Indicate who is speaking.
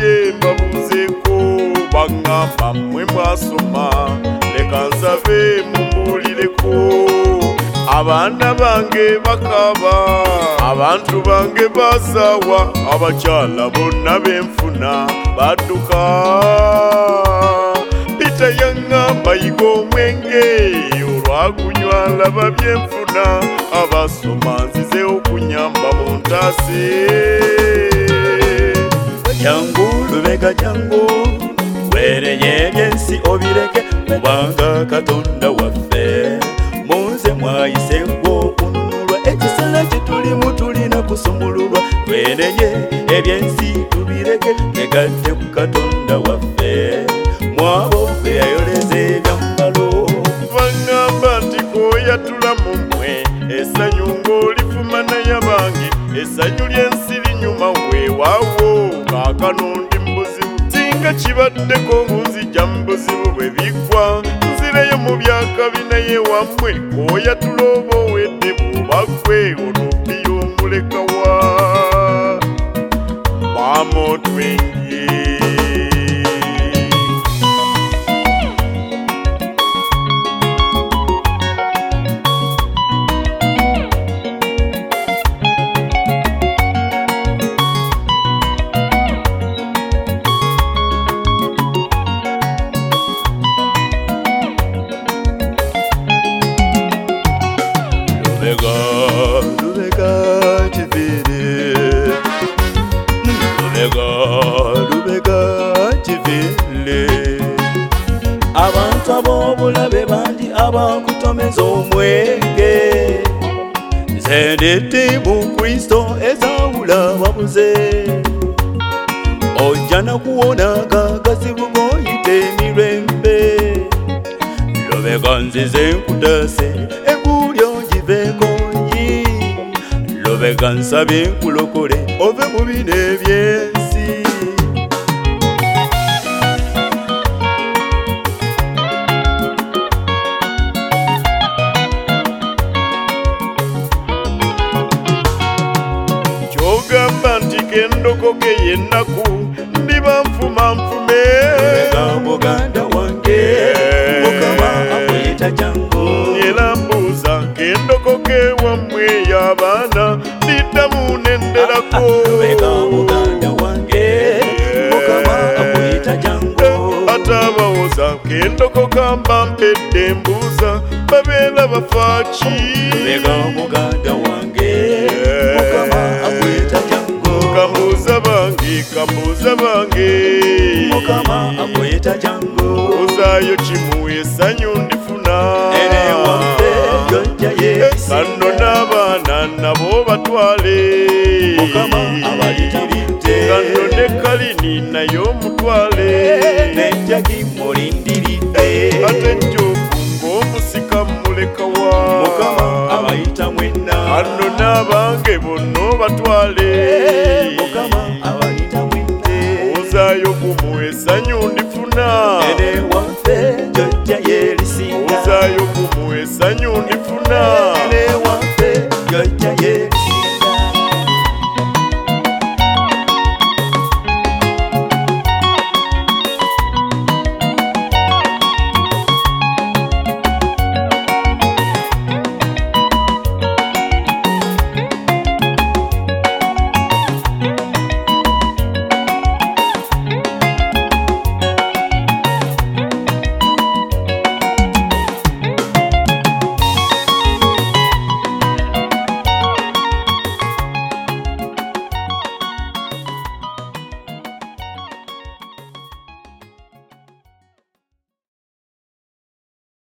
Speaker 1: ye babuze ko banga bamwe mwasoma leka nsabe mumbulireko abaana bange bakaba abantu bange basawa abakyala bonna benfuna badduka pita yangamba yiga omwenge olwagunywala babyenfuna abasoma nzize okunyamba muntasi jangu lubega jangu wereye byensi obireke kubanga katonda waffe munze mwayise gwokununulwa ekisala kitulimu tulina kusumululwa wereye ebyensi tubireke negatte ku katonda waffe mwabo gwe yayoleza ebyambalo bagamba nti gwoyatula mu mmwe esanyu ng'olifuma nayabange esanyu lyensi linyuma wewaawo kaka nundi mbuzibu singa kibaddeko muzijja mbuzibu bwe biggwa nzireyo mu byaka binaye wamwe oyatulooba owedde bubaggwe olubi bakola be bandi abakutomeza omwenge nze ndete mukristo ezawula wabuze ojja nakuwona gagazibu goyite emirembe lobeka nzize nkutase ebuulyo giveko yi lobeka nsabe nkulokole ove mu bino ebyensi ndokoke yenaku ndiba mfumamfume muganda wange mukama eh. jango yelambu zange ndokoke wamwe yabana ndidamu nenderako eh. atabawo zange ndokoka mbampedde mbuza babela bafaki Mega, muganda. obuweereza bange mukama akoyeta jango ozayo kimu esanyu ndifuna bano n'abaana nabo batwale gano ne kalini nayo mutwale nenjagi mulindiridde ate jjoku ng'omusika mulekawa mukama abayita mwenna ano n'abange bonna obatwale hey. esanyu ndifuna ene waffe jojja yeerisinga ozayo kumu esanyu ndifuna ene